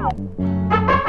Tchau.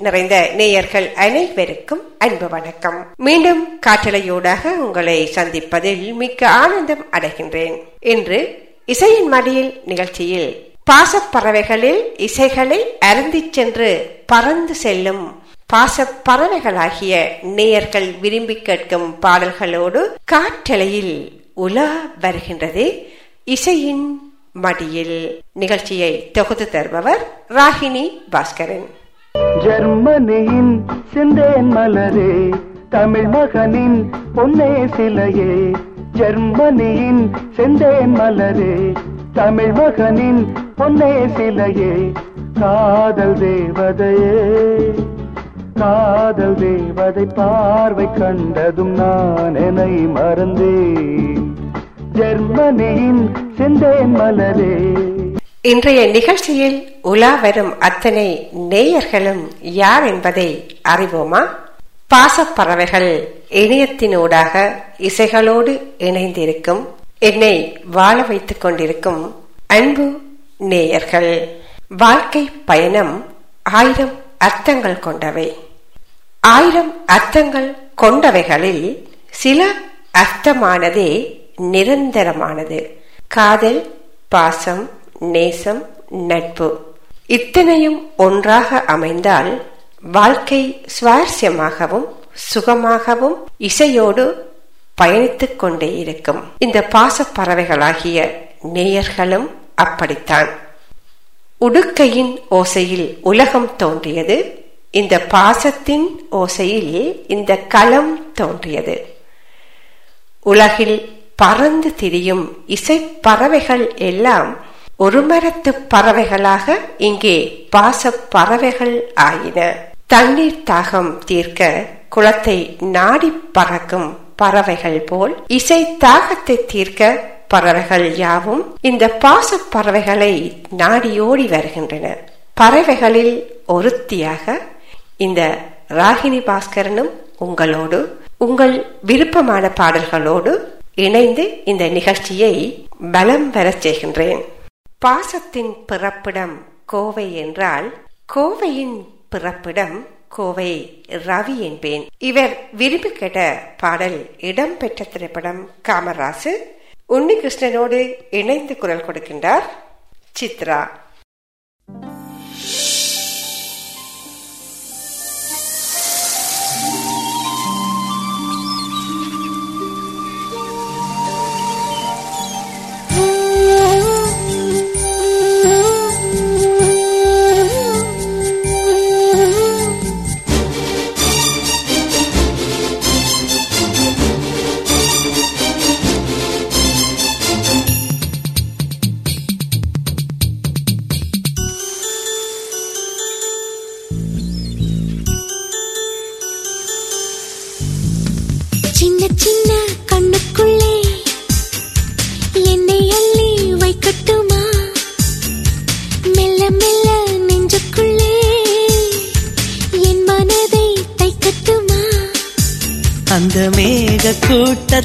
நிறைந்த நேயர்கள் அனைவருக்கும் அன்பு வணக்கம். மீண்டும் காற்றலையோடாக உங்களை சந்திப்பதில் மிக்க ஆனந்தம் அடைகின்றேன். இன்று இசையின் மடியில் நிகழ்ச்சியில் பாசப்பறவைகளில் இசைகளை அருந்திச் சென்று பறந்து செல்லும் பாசப்பறவைகளாகிய நேயர்கள் விரும்பி கேட்கும் பாடல்களோடு காற்றலையில் உலா வருகின்றது இசையின் மடியில். நிகழ்ச்சியை தொகுத்து தருபவர் ராகினி பாஸ்கரன். ஜெர்மனியின் சிந்தேன் மலரே தமிழ் மகனின் பொன்னே சிலையே. ஜெர்மனியின் செந்தேன் மலரே தமிழ் மகனின் பொன்னே சிலையே. காதல் தேவதையே காதல் தேவதை பார்வை கண்டதும் நான் என்னை மறந்தேன். ஜெர்மனியின் செந்தேன் மலரே இன்றைய நிகழ்ச்சியில் உலா வரும் அத்தனை நேயர்களும் யார் என்பதை அறிவோமா? பாசப்பறவைகள் இணையத்தினூடாக இசைகளோடு இணைந்திருக்கும் என்னை வாழ வைத்துக் கொண்டிருக்கும் அன்பு நேயர்கள். வாழ்க்கை பயணம் ஆயிரம் அர்த்தங்கள் கொண்டவை. ஆயிரம் அர்த்தங்கள் கொண்டவைகளில் சில அர்த்தமானதே நிரந்தரமானது. காதல் பாசம் நேசம் நட்பு. இத்தனையும் ஒன்றாக அமைந்தால் வாழ்க்கை சுவாரஸ்யமாகவும் சுகமாகவும் இசையோடு பயணித்துக் கொண்டே இருக்கும். இந்த பாச பறவைகளாகிய நேயர்களும் அப்படித்தான். உடுக்கையின் ஓசையில் உலகம் தோன்றியது. இந்த பாசத்தின் ஓசையில் இந்த களம் தோன்றியது. உலகில் பறந்து திரியும் இசை பறவைகள் எல்லாம் ஒரு மரத்து பறவைகளாக இங்கே பாச பறவைகள் ஆயின. தண்ணீர் தாகம் தீர்க்க குளத்தை நாடி பறக்கும் பறவைகள் போல் இசை தாகத்தை தீர்க்க பறவைகள் யாவும் இந்த பாச பறவைகளை நாடியோடி வருகின்றன. பறவைகளில் ஒருத்தியாக இந்த ராகினி பாஸ்கரனும் உங்களோடு உங்கள் விருப்பமான பாடல்களோடு இணைந்து இந்த நிகழ்ச்சியை பலம் பெறச் செய்கின்றேன். பாசத்தின் பிறப்பிடம் கோவை என்றால் கோவையின் பிறப்பிடம் கோவை ரவி என்பேன். இவர் விரும்பி கேட்ட பாடல் இடம்பெற்ற திரைப்படம் காமராசு. உன்னிகிருஷ்ணனோடு இணைந்து குரல் கொடுக்கின்றார் சித்ரா.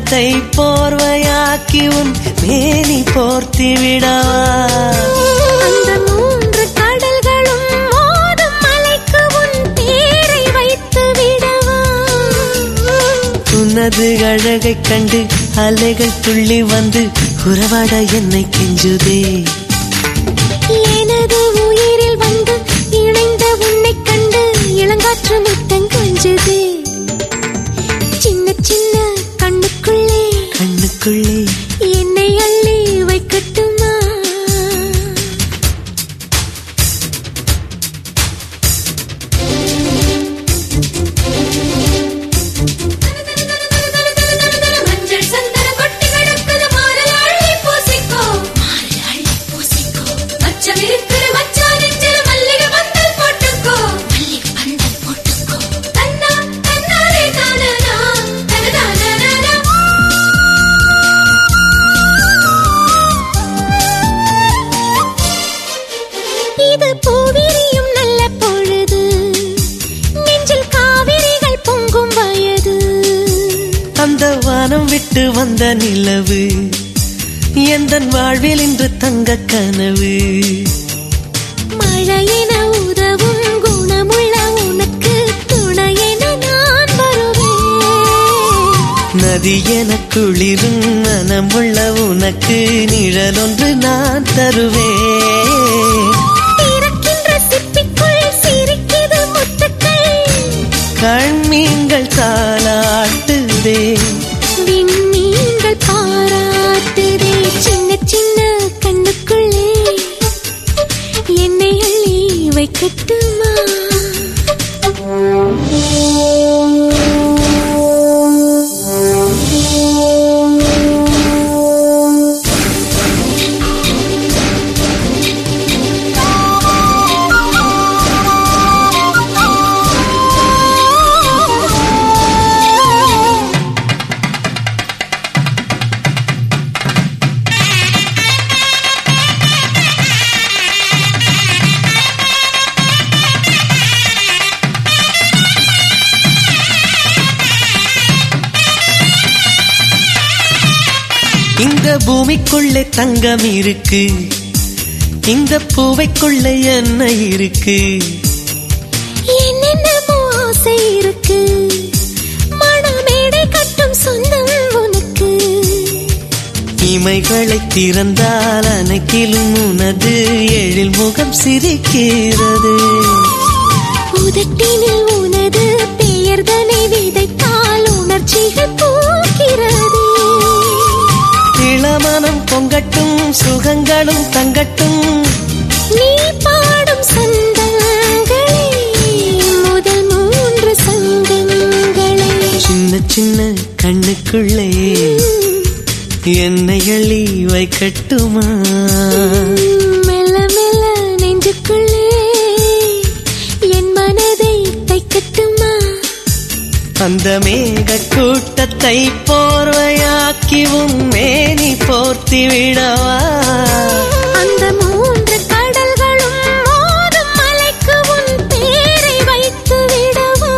கூட்டத்தை போர்வையாக்கி உன் மேனி போர்த்தி விடவா? அந்த மூன்று கடல்களும் மோதும் மலைக்கு உன் பேரை வைத்து விடவா? உனது அழகை கண்டு அலைகள் துள்ளி வந்து உறவாட என்னை கெஞ்சுதே. வந்த நிலவு? எந்த வாழ்வில் இன்று தங்க கனவு? மழையென உதவும் குணமுள்ள உனக்கு துணையென நான் வருவேன். நதி என குளிரும் மனமுள்ள உனக்கு நிழலொன்று நான் தருவேன். கண்மீன்கள் தாளாட்டுதே பூமிக்குள்ளே தங்கம் இருக்கு. இந்த பூவைக்குள்ளே என்ன இருக்கு? என்னென்னமோ ஆசை இருக்கு? மணமேடை கட்டும் சொந்தம் உனக்கு. இமைகளை திறந்தால் அனைக்கிலும் உனது எழில் முகம் சிரிக்கிறது. உதட்டினில் உனது பெயர்தனை விதைத்தால் உணர்ச்சிகள் இளமனம் பொங்கட்டும் சுகங்களும் தங்கட்டும். நீ பாடும் சந்தங்களே முதல் மூன்று சங்கங்களே சின்ன சின்ன கண்ணுக்குள்ளே என்னை எள்ளி வைக்கட்டுமா? மெல்ல மெல்ல நெஞ்சுக்குள்ளே என் மனதை தைக்கட்டுமா? அந்த மேக கூட்டத்தை போர்வையாக்கி உன் மேனி போர்த்தி விடவா அந்த மூன்று கடல்களும் மோதும் மலைக்கு உன் பேரை வைத்து விடவா?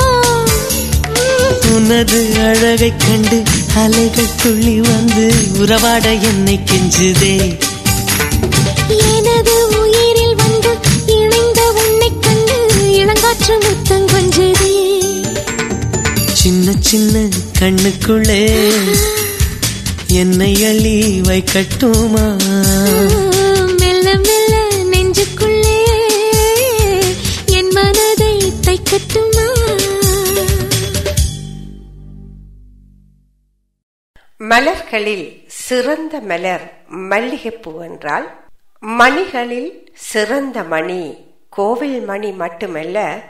உனது அழகைக் கண்டு அலைகள் துள்ளி வந்து உறவாட என்னை கெஞ்சுதே. எனது உயிரில் வந்து இணைந்த உன்னைக் கண்டு இளங்காற்று முத்தம் கொஞ்சதே. சின்ன சின்ன கண்ணுக்குள்ளே. என்னை அள்ளி வைக்கட்டுமா? மெல்ல மெல்ல நெஞ்சுக்குள்ளே என் மனதை தைக்கட்டுமா? மலர்களில் சிறந்த மலர் மல்லிகைப்பூ என்றால் மணிகளில் சிறந்த மணி கோவில் மணி மட்டுமல்ல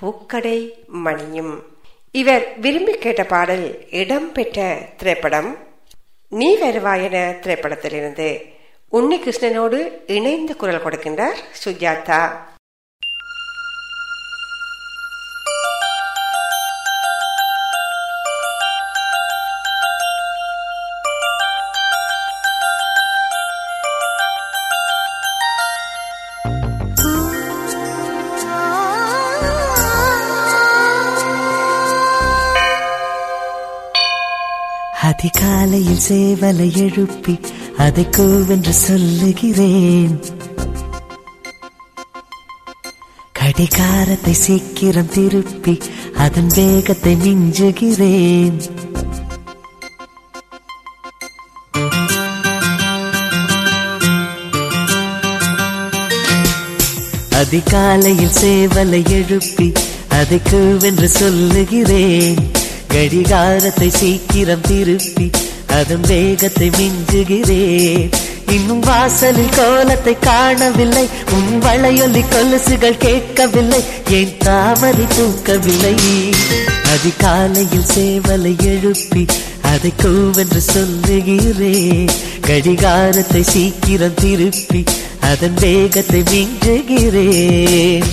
பூக்கடை மணியும். இவர் விரும்பி கேட்ட பாடல் இடம்பெற்ற திரைப்படம் நீ வருவாயன திரைப்படத்திலிருந்து. உன்னிகிருஷ்ணனோடு இணைந்து குரல் கொடுக்கின்றார் சுஜாதா. சேவலை எழுப்பி அதை கோவென்று சொல்லுகிறேன். கடிகாரத்தை சீக்கிரம் திருப்பி அதன் வேகத்தை மிஞ்சுகிறேன். அதிகாலையில் சேவலை எழுப்பி அதை கூவென்று சொல்லுகிறேன். கடிகாரத்தை சீக்கிரம் திருப்பி அதன் வேகத்தை மிஞ்சுகிறேன் இன்னும் வாசலில் கோலத்தை காணவில்லை. உன் வளையொலி கொலுசுகள் கேட்கவில்லை. என் தாமரை தூக்கவில்லை? அதிகாலையில் சேவலை எழுப்பி அதை கூவென்று சொல்லுகிறேன் கடிகாரத்தை சீக்கிரம் திருப்பி அதன் வேகத்தை மிஞ்சுகிறேன்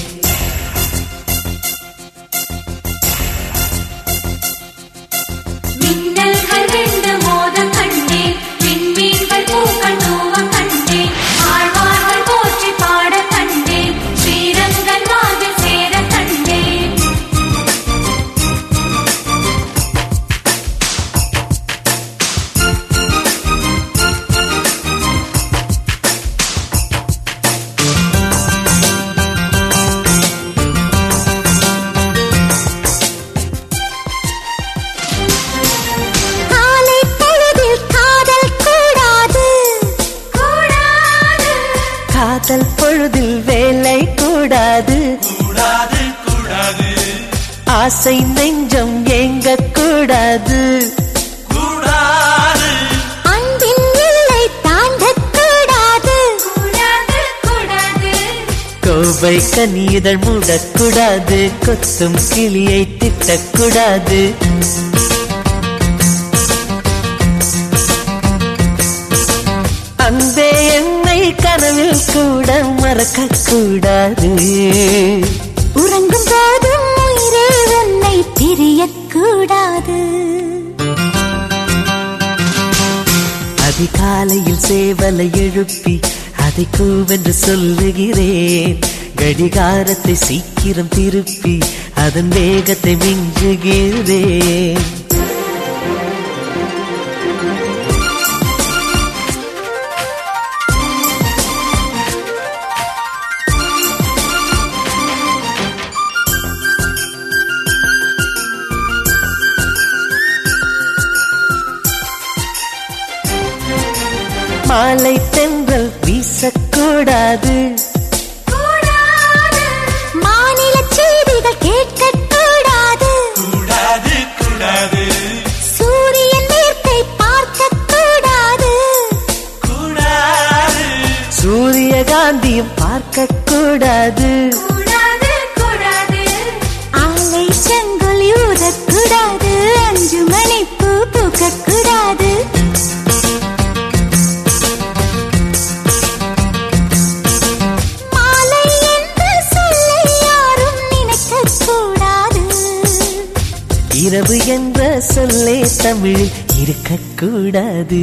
கொத்தும் கிளியை திட்டக்கூடாது. அன்பே என்னை கனவில் கூட மறக்க கூடாது உறங்கும் போதும் உயிரே உன்னை பிரியக்கூடாது. அதிகாலையில் சேவலை எழுப்பி அதை கூவென்று சொல்லுகிறேன். கடிகாரத்தை சீக்கிரம் திருப்பி அதன் வேகத்தை மிஞ்சுகிறேன் இருக்கக்கூடாது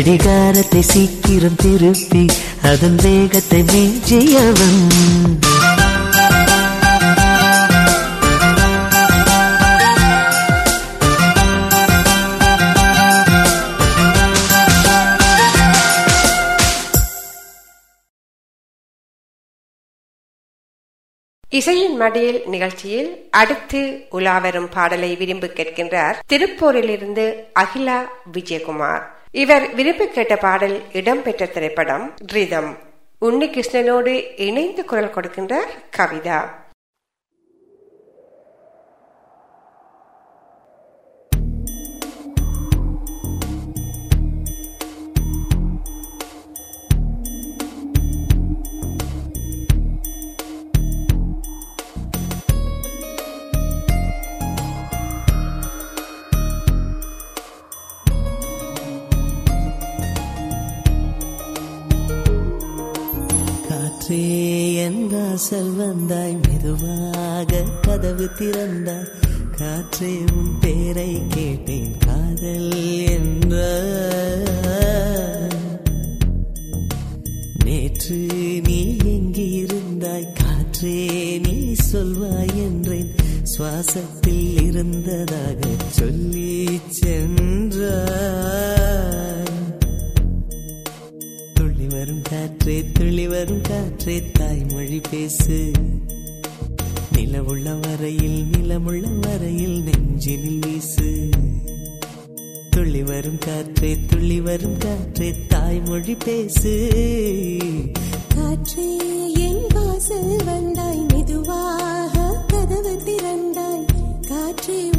கடிகாரத்தை சீக்கிரம் திருப்பி அதன் வேகத்தை மிஞ்சியவன் இசையின் மடியில் நிகழ்ச்சியில் அடுத்து உலாவரும் பாடலை விரும்பி கேட்கின்றார் திருப்பூரிலிருந்து அகிலா விஜயகுமார். இவர் விரும்பி கேட்ட பாடல் இடம்பெற்ற திரைப்படம் ரிதம். உன்னிகிருஷ்ணனோடு இணைந்து குரல் கொடுக்கின்றார் கவிதா. காற்றே என் செல்வந்தாய் மெதுவாக கதவு திறந்தாய் காற்றே உன் பேரை கேட்டேன் காதல் என்ற நேற்று நீ எங்கிருந்தாய் காற்றே நீ சொல்வாய் என்றேன் சுவாசத்தில் இருந்ததாக சொல்லி சென்றாய். வரும் காற்றே துளி வரும் காற்றே தாய்மொழி பேசு. நிலவுள்ள வரையில் நிலமுள்ள வரையில் நெஞ்சினில் வீசு. துள்ளி வரும் காற்றே துள்ளி வரும் காற்றே தாய்மொழி பேசு. காற்றே என் வாசல் வந்தாய் மெதுவாக கதவு திறந்தாய். காற்றே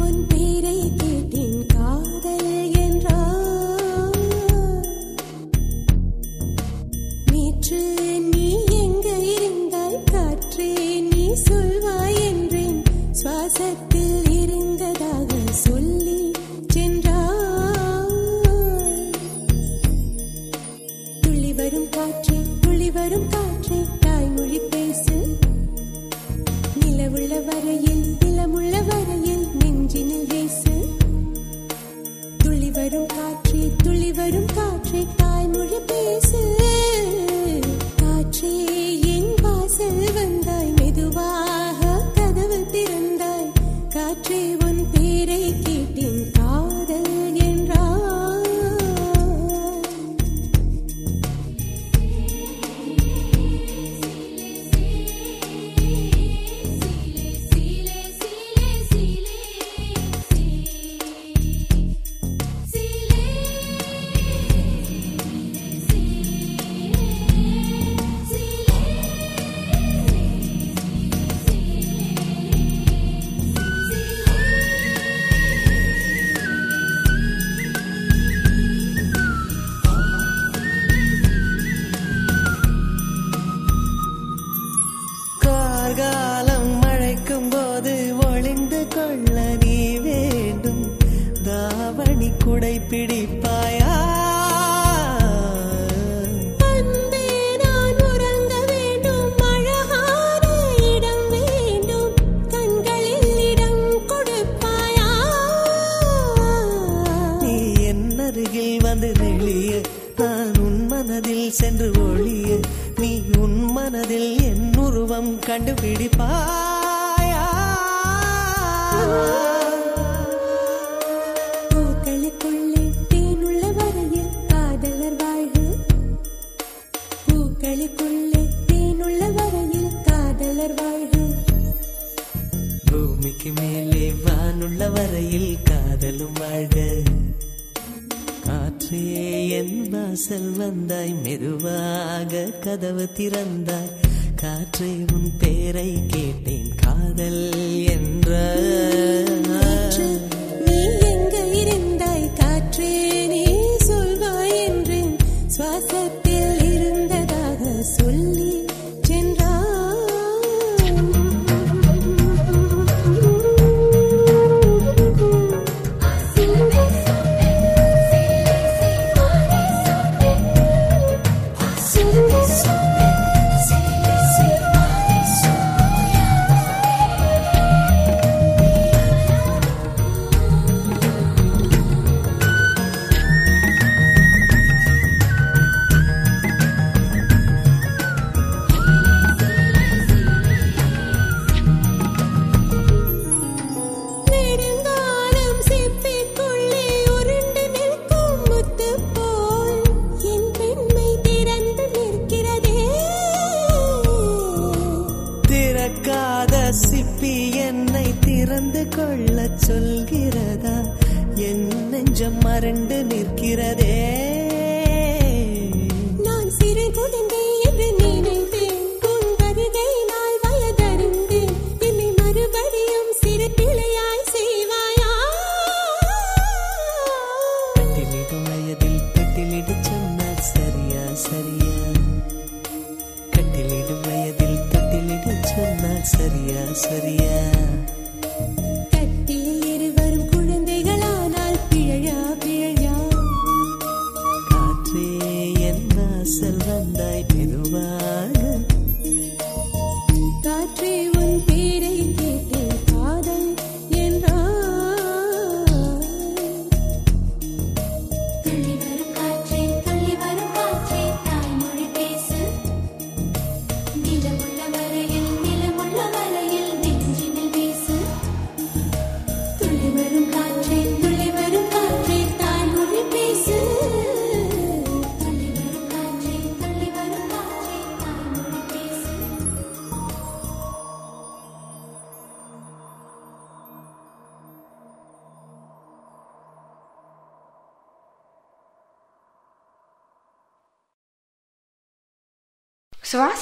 வந்தாய் மெதுவாக கதவு திறந்தாய். காற்றை உன் பேரை கேட்டேன் காதல் என்ற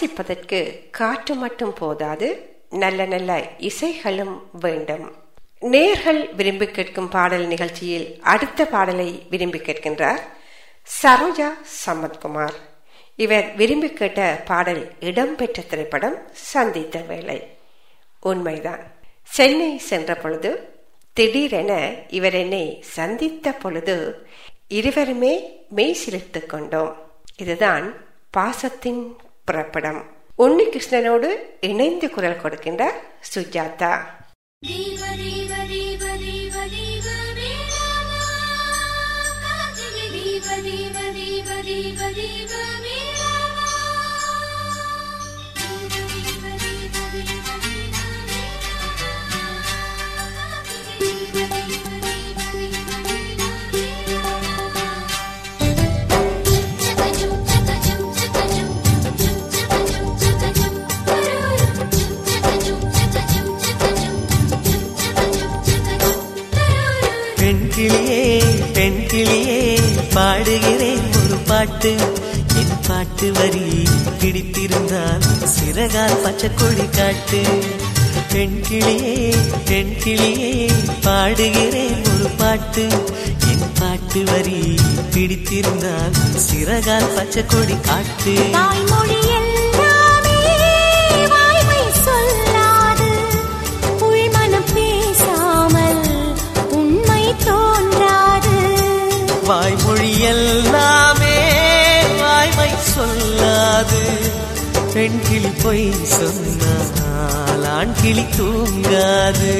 வாசிப்பதற்கு காற்று மட்டும் போதாது நல்ல நல்ல இசைகளும் வேண்டும். நேர்கள் விரும்பி கேட்கும் பாடல் நிகழ்ச்சியில் அடுத்த பாடலை விரும்பி கேட்கின்றார் சரோஜா சம்பத்குமார் இவர் விரும்பி கேட்ட பாடல் இடம்பெற்ற திரைப்படம் சந்தித்த வேலை உண்மைதான். சென்னை சென்ற பொழுது திடீரென இவர் என்னை சந்தித்த பொழுது இருவருமே மெய் சிலிர்த்து கொண்டோம். இதுதான் பாசத்தின் புறப்படும். உன்னிகிருஷ்ணனோடு இணைந்து குரல் கொடுக்கின்றார் சுஜாதா. பாட்டு என் பாட்டு வரி பிடித்திருந்தால் சிறகால் பச்சை கொடி காட்டு. பெண் கிளியே பெண் கிளியே பாடுகிறேன் ஒரு பாட்டு. என் பாட்டு வரி பிடித்திருந்தால் சிறகால் பச்சை கொடி காட்டு. தாய்மொழி எல்லாமே பெண் கிளி பொய் சொன்னால் ஆண் கிளி தூங்காது.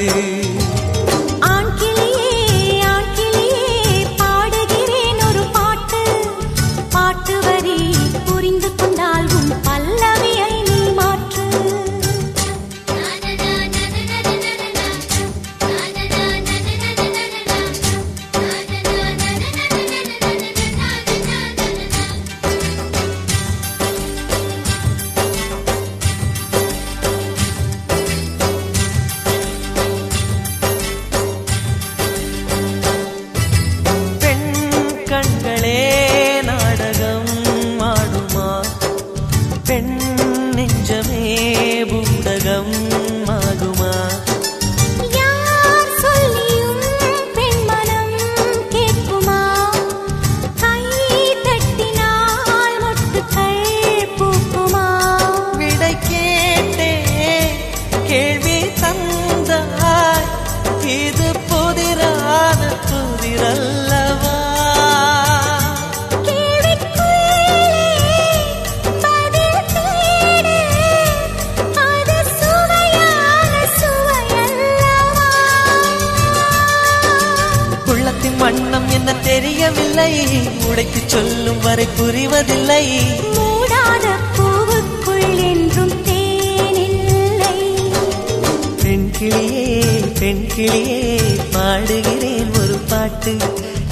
உடைத்து சொல்லும் வரை புரிவதில்லை. மூடாத பூவுக்குள் என்றும் தேனில்லை. பெண் கிளியே பெண் கிளியே பாடுகிறேன் ஒரு பாட்டு.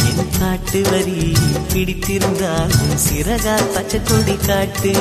என் பாட்டு வரி பிடித்திருந்தால் சிறகால் பச்சை கொடி காட்டு.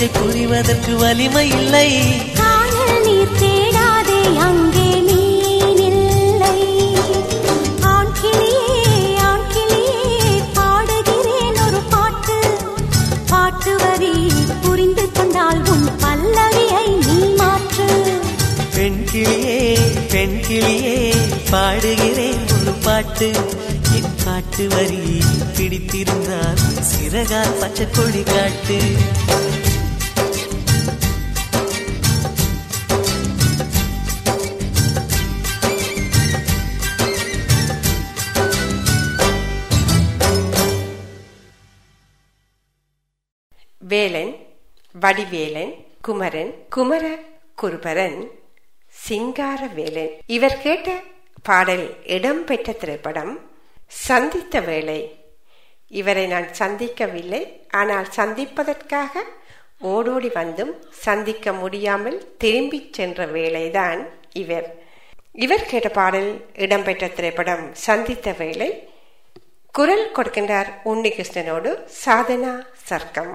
நெஞ்சை புரிவதற்கு வலிமை இல்லை நீர் தேடாதே அங்கே புரிந்து கொண்டால் உன் பல்லவியை நீ மாற்று. பாடுகிறேன் ஒரு பாட்டு. என் பாட்டு வரி பிடித்திருந்தால் சிறகால் பச்சை கொடி காட்டு. வேலன் வடிவேலன் குமரன் குமர குருபரன் சிங்கார வேலன். இவர் கேட்ட பாடல் இடம்பெற்ற திரைப்படம் சந்தித்த வேளை இவரை நான் சந்திக்கவில்லை. ஆனால் சந்திப்பதற்காக ஓடோடி வந்தும் சந்திக்க முடியாமல் திரும்பிச் சென்ற வேலைதான் இவர். இவர் கேட்ட பாடல் இடம்பெற்ற திரைப்படம் சந்தித்த வேளை குரல் கொடுக்கின்றார் உன்னிகிருஷ்ணனோடு சாதனா சர்க்கம்.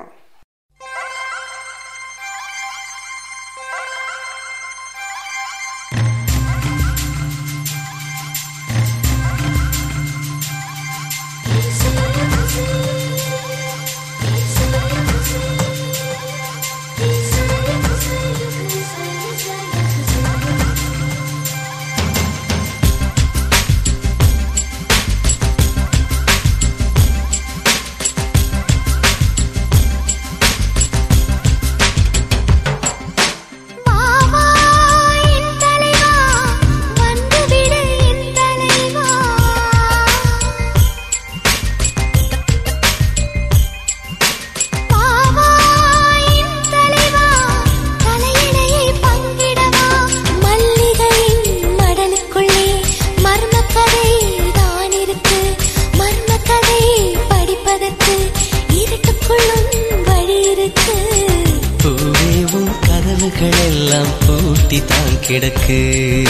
கிடக்கு.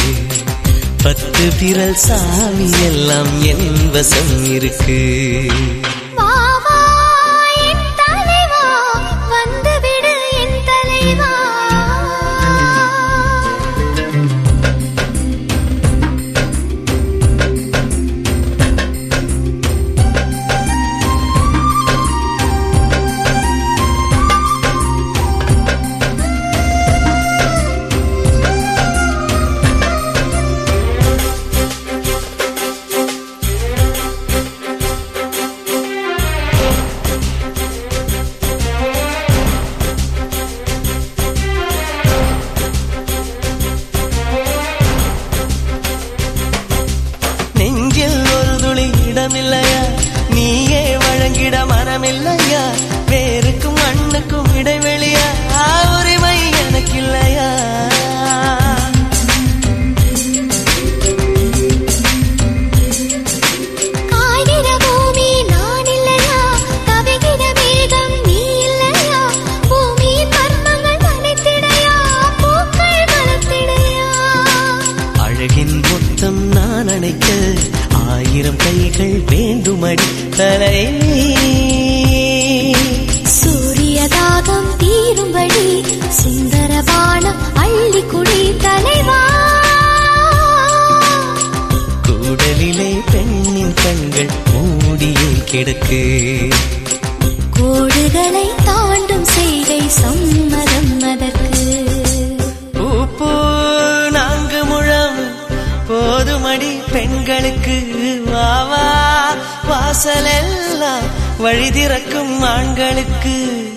பத்து விரல் சாமி எல்லாம் என் வசம் இருக்கு. கிடக்கு. கோடுகளை தாண்டும் செய்கை சம்மதம் அதற்கு. பூப்பூ நான்கு முழம் போதுமடி பெண்களுக்கு. வாவா வாசலெல்லாம் வழி திறக்கும் ஆண்களுக்கு.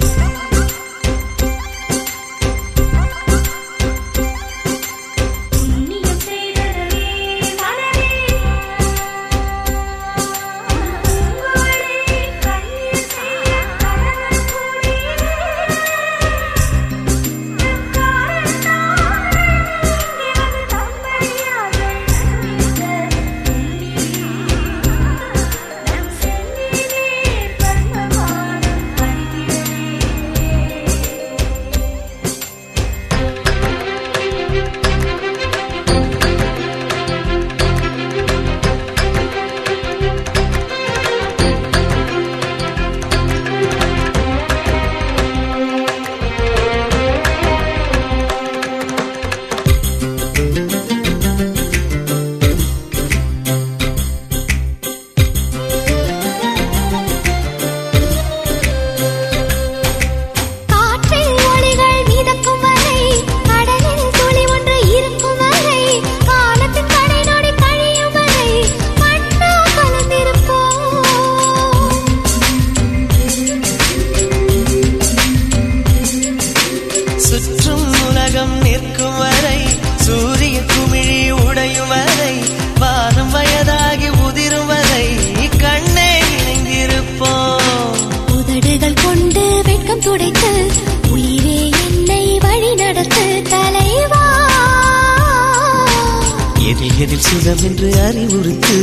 எதில் சுகம் என்று அறிவுறுத்து.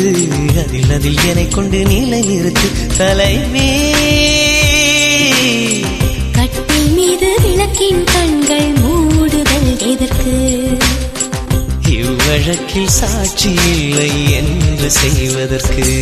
அதில் அதில் என்னை கொண்டு நிலை நிறுத்து. தலைவே கட்டில் மீது விளக்கின் கண்கள் மூடுதல் எதற்கு? இவ்வழக்கில் சாட்சி இல்லை என்று செய்வதற்கு.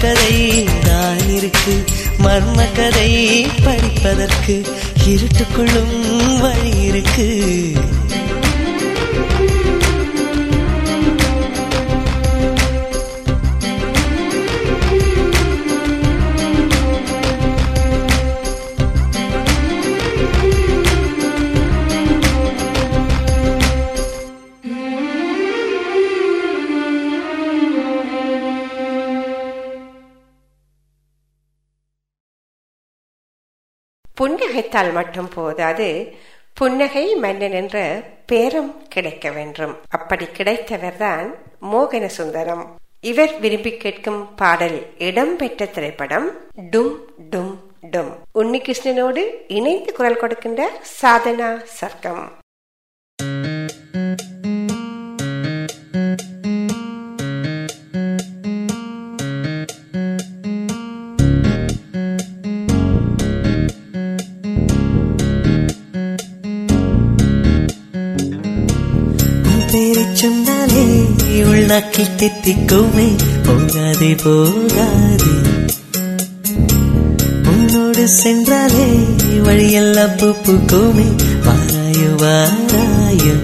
கதை தான் இருக்கு. மர்ம கதை படிப்பதற்கு இருட்டுக்குள்ளும் வழி இருக்கு. புன்னகைத்தால் மட்டும் போதாது புன்னகை மன்னன் என்ற பேரும் கிடைக்க வேண்டும். அப்படி கிடைத்தவர்தான் மோகன சுந்தரம் இவர் விரும்பி கேட்கும் பாடல் இடம்பெற்ற திரைப்படம் டும் டும் டும். உன்னிகிருஷ்ணனோடு இணைந்து குரல் கொடுக்கின்ற சாதனா சர்க்கம். உன் உள்நாக்கில் தித்திக்குமே போகாதே போகாதே. உன்னோடு சென்றாலே வழியெல்லாம் பூ வாராயோ வாராயோ.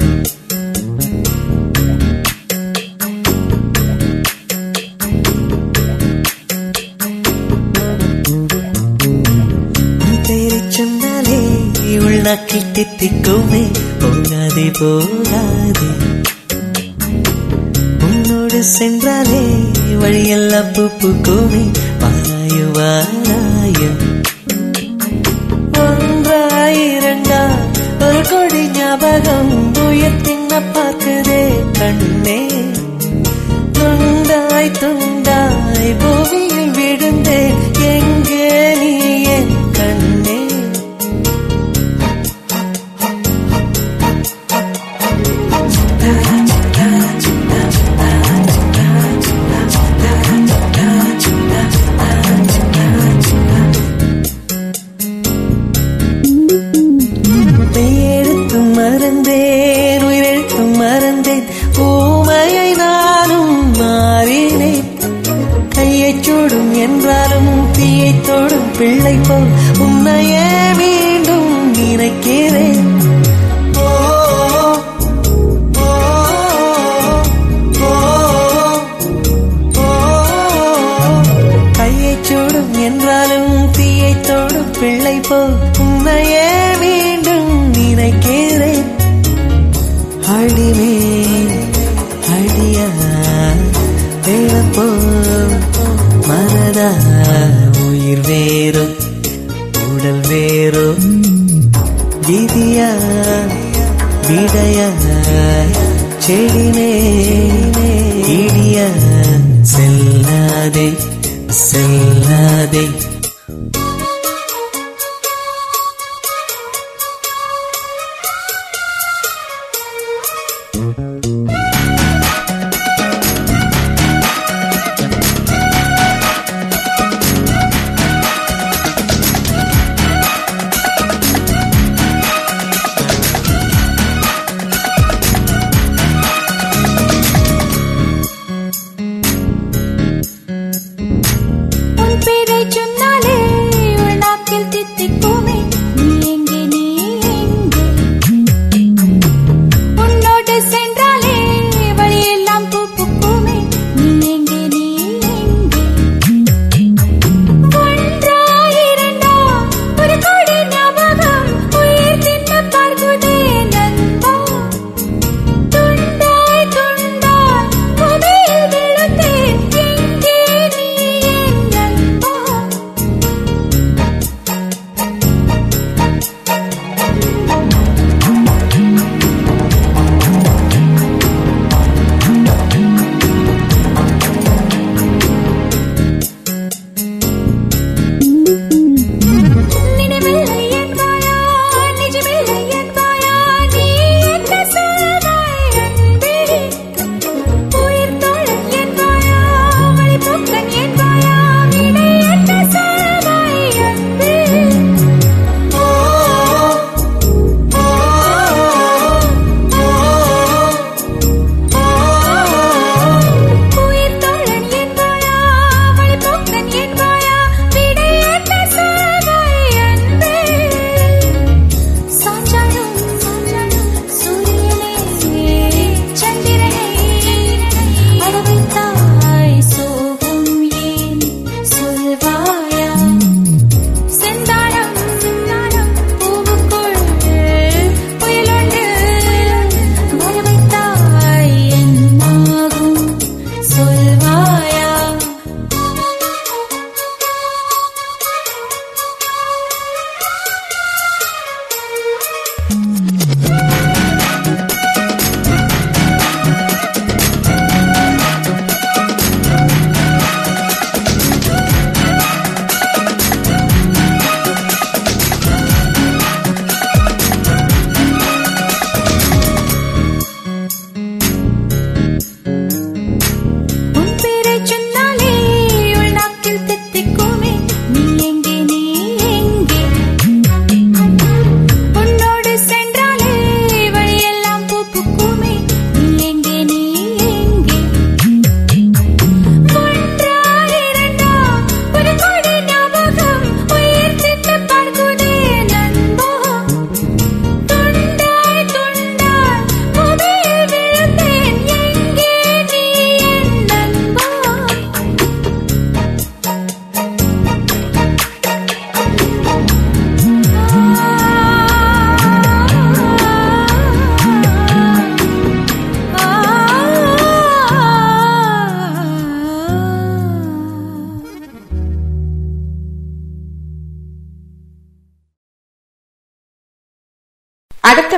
சொன்னாலே உள்நாக்கில் தித்திக்குமே போகாதே போகாதே. சென்றாலே வழியெல்லாம் பூ கோவை வாராயோ வாராயோ ஒன்றாயிரண்டா ஒரு கொடி ஞாபகம் உயர்த்தின பார்க்குதே கண்ணே. துண்டாய் துண்டாய் செடினே இடிய செல்லாதே செல்லாதே.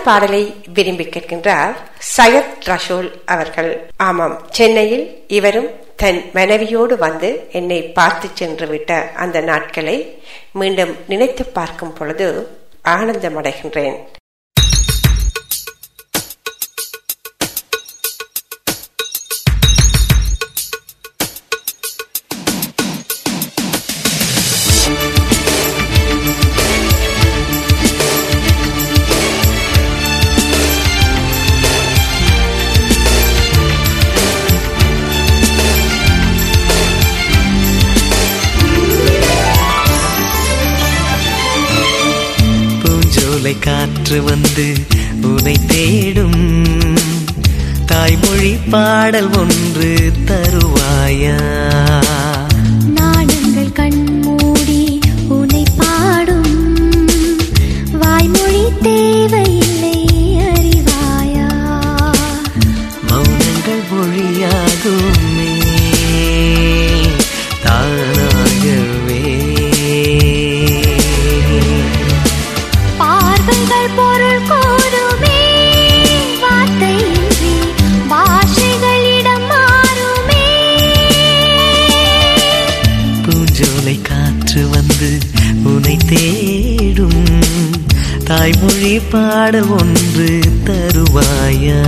பாடலை விரும்பி கேட்கின்றார் சையத் ரஷோல் அவர்கள். ஆமாம் சென்னையில் இவரும் தன் மனைவியோடு வந்து என்னை பார்த்து சென்று விட்ட அந்த நாட்களை மீண்டும் நினைத்து பார்க்கும் பொழுது ஆனந்தமடைகின்றேன். காற்று வந்து உனை தேடும். தாய்மொழி பாடல் ஒன்று தருவாயா? பாட ஒன்று தருவாயா?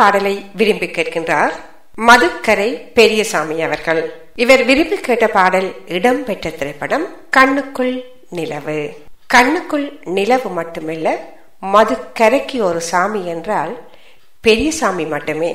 பாடலை விரும்பி கேட்கின்றார் மதுக்கரை பெரியசாமி அவர்கள். இவர் விரும்பி கேட்ட பாடல் இடம்பெற்ற திரைப்படம் கண்ணுக்குள் நிலவு. கண்ணுக்குள் நிலவு மட்டுமில்ல மதுக்கரைக்கு ஒரு சாமி என்றால் பெரியசாமி மட்டுமே.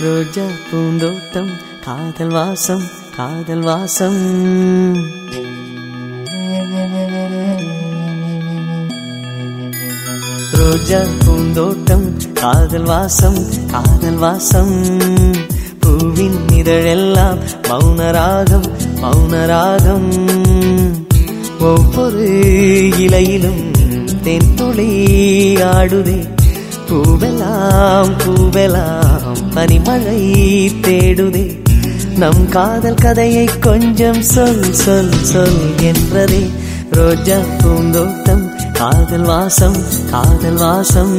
ரோஜா பூந்தோட்டம் காதல் வாசம் காதல் வாசம். ரோஜா பூந்தோட்டம் காதல் வாசம் காதல் வாசம். பூவின் இதழெல்லாம் மௌனராகம் மௌனராகம். ஒவ்வொரு இலையிலும் தென் துளி ஆடுதே. பூவெல்லாம் பூவெல்லாம். பனிமழை தேடுதே. நம் காதல் கதையை கொஞ்சம் சொல் சொல் சொல் என்றதே. ரோஜா பூந்தோட்டம் காதல் வாசம் காதல் வாசம்.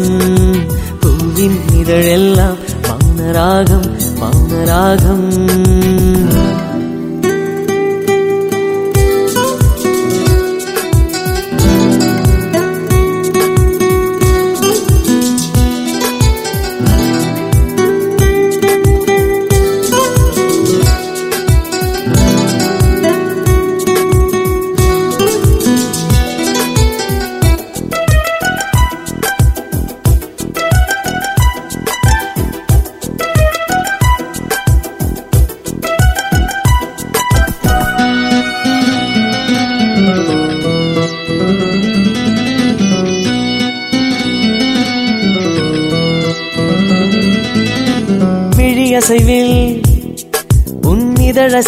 பூவின் இதழெல்லாம் மௌனராகம் மௌனராகம்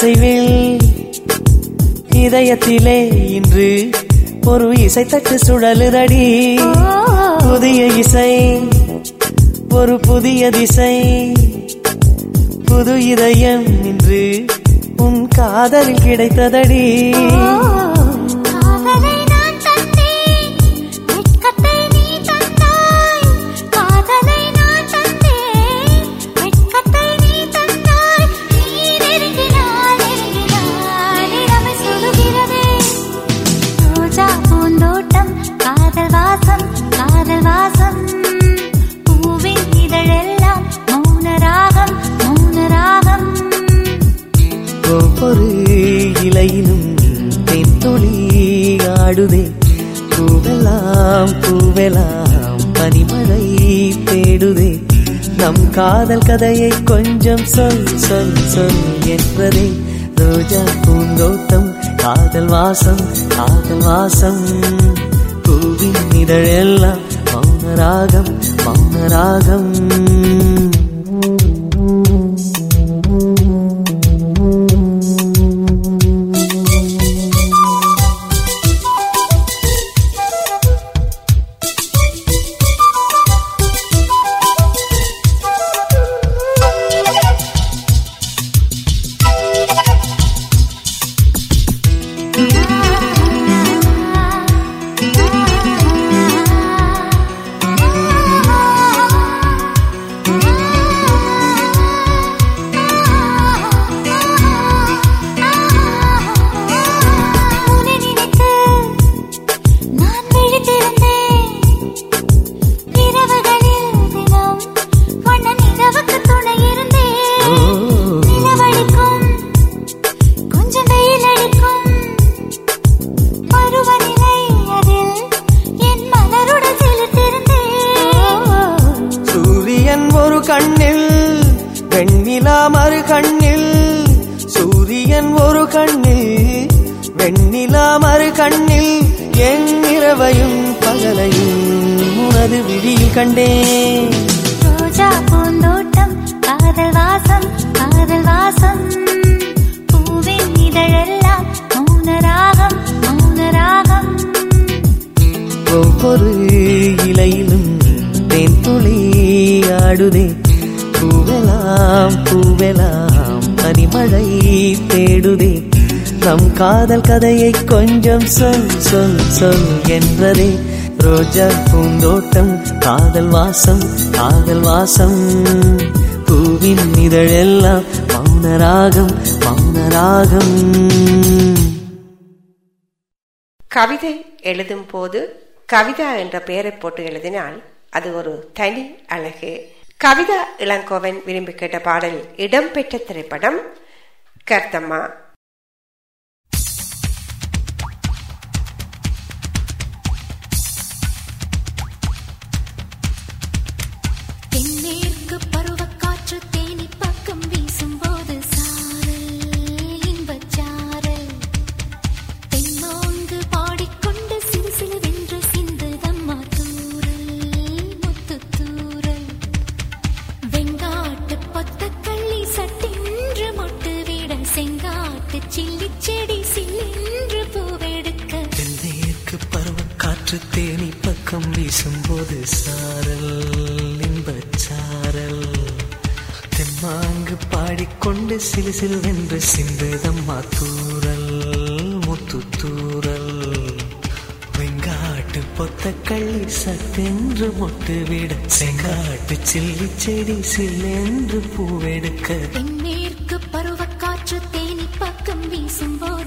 இசைவில் இதயத்திலே இன்று ஒரு இசைத்தட்டு சுழலுதடி. புதிய இசை ஒரு புதிய திசை. புது இதயம் இன்று உன் காதலில் கிடைத்ததடி. ஒவ்வொரு இலையிலும் தென்தொழி ஆடுதே. பூவெல்லாம் பூவெல்லாம் பனிமழை தேடுதே. நம் காதல் கதையை கொஞ்சம் சொல் சொல் சொல் என்பதே. ரோஜா பூந்தோட்டம் காதல் வாசம் காதல் வாசம். பூவின் இதழெல்லாம் மௌனராகம் மௌனராகம் பூவெல்லாம் பூவெல்லாம் பனிமழை தேடுதே. நம் காதல் கதையை கொஞ்சம் சொல் சொல் சொல் என்றதே. ரோஜா பூந்தோட்டம் காதல் வாசம் காதல் வாசம். பூவின் இதழெல்லாம் மௌனராகம் மௌனராகம். கவிதை எழுதும் போது கவிதா என்ற பெயரை போட்டு எழுதினால் அது ஒரு தனி அழகு. கவிதா இளங்கோவன் விரும்பி கேட்ட பாடலில் இடம்பெற்ற திரைப்படம் கர்த்தம்மா. symbol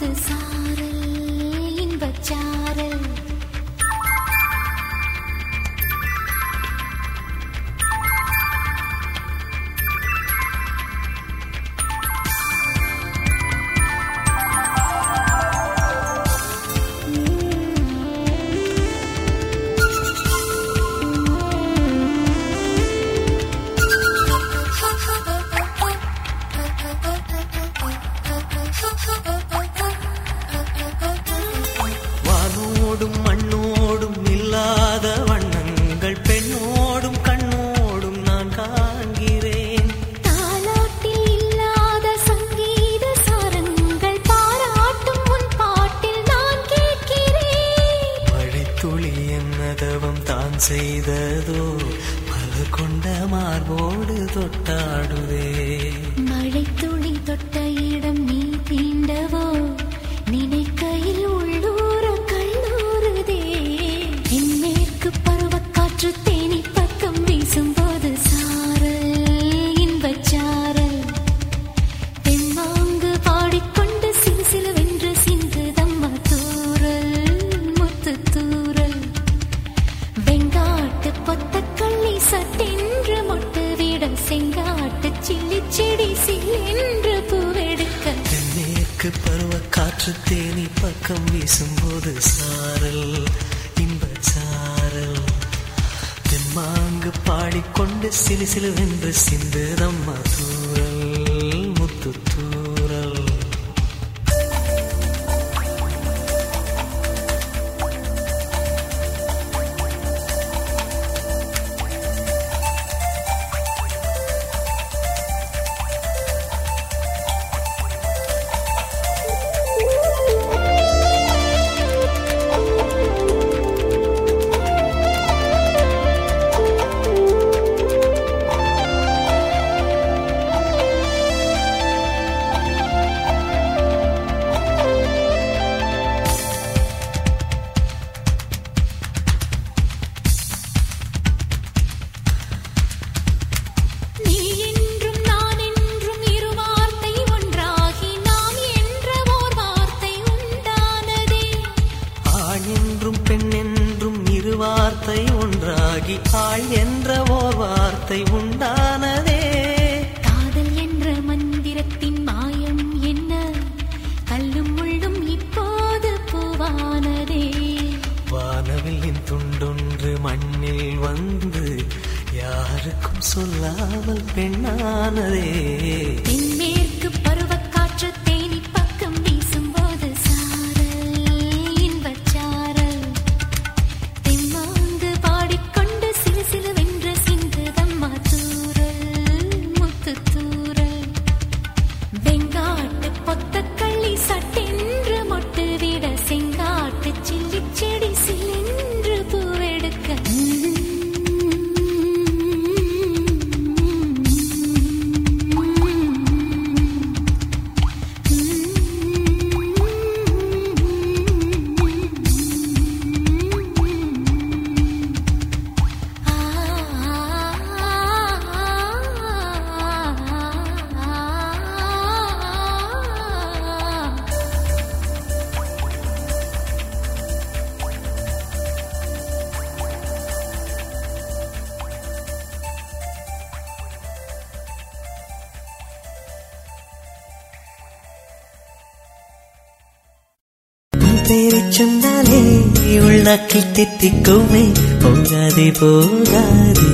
உள்நாக்கில் தித்திக்குமே. போகாதே போகாதே.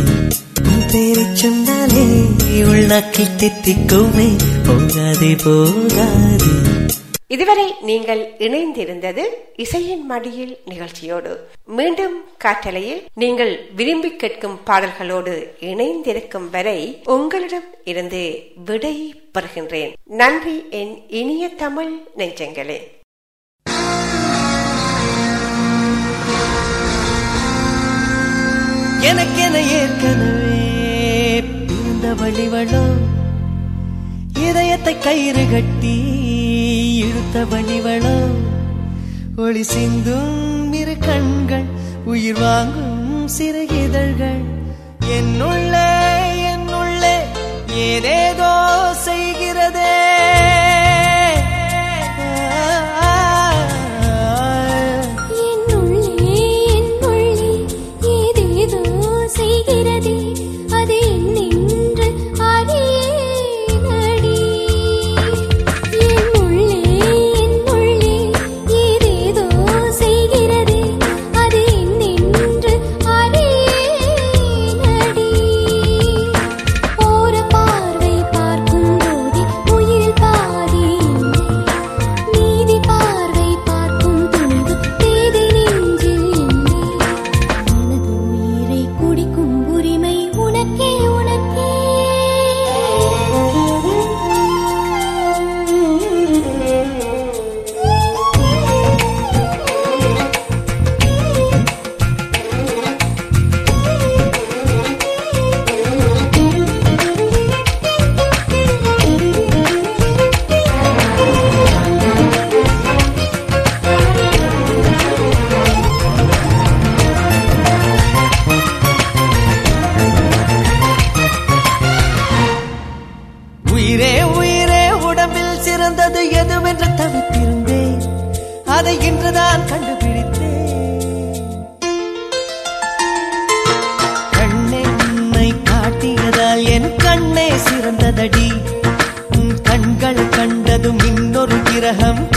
உன் பேரை சொன்னாலே உள்நாக்கில் தித்திக்குமே. போகாதே போகாதே. இதுவரை நீங்கள் இணைந்திருந்தது இசையின் மடியில் நிகழ்ச்சியோடு. மீண்டும் காற்றலையில் நீங்கள் விரும்பி கேட்கும் பாடல்களோடு இணைந்திருக்கும் வரை உங்களிடம் இருந்து விடை பெறுகின்றேன். நன்றி என் இனிய தமிழ் நெஞ்சங்களே. எனக்கென ஏற்கனவே பிறந்த வழிவளோ? இதயத்தை கயிறு கட்டி இழுத்த வழிவளோ? ஒளி சிந்தும் இரு கண்கள் உயிர் வாங்கும் சிறு இதழ்கள். என்னுள்ளே என்னுள்ளே ஏதேதோ செய்கிறதே. சிறந்தது எதுவென்று தவித்திருந்தேன். அதை இன்றுதான் கண்டுபிடித்தேன். கண்ணென்னை காட்டியதால் என் கண்ணே சிறந்ததடி. உன் கண்கள் கண்டதும் இன்னொரு கிரகம்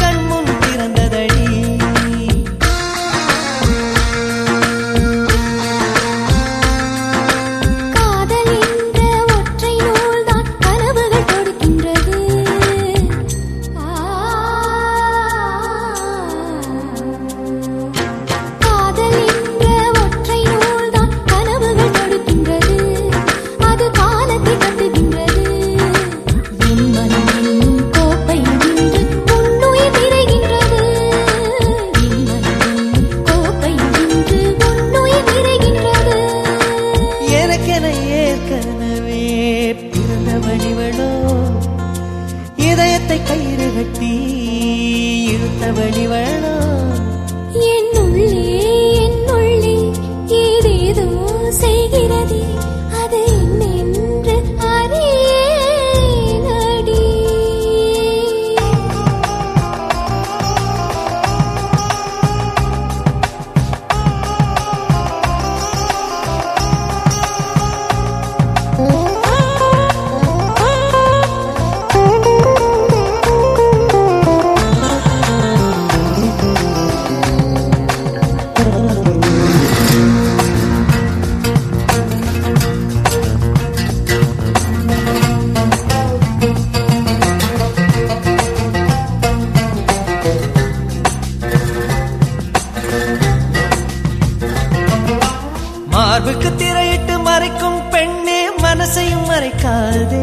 மார்புக்கு திரையிட்டு மறைக்கும் பெண்ணே மனசையும் மறைக்காதே.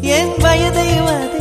என் வயதை வதைக்காதே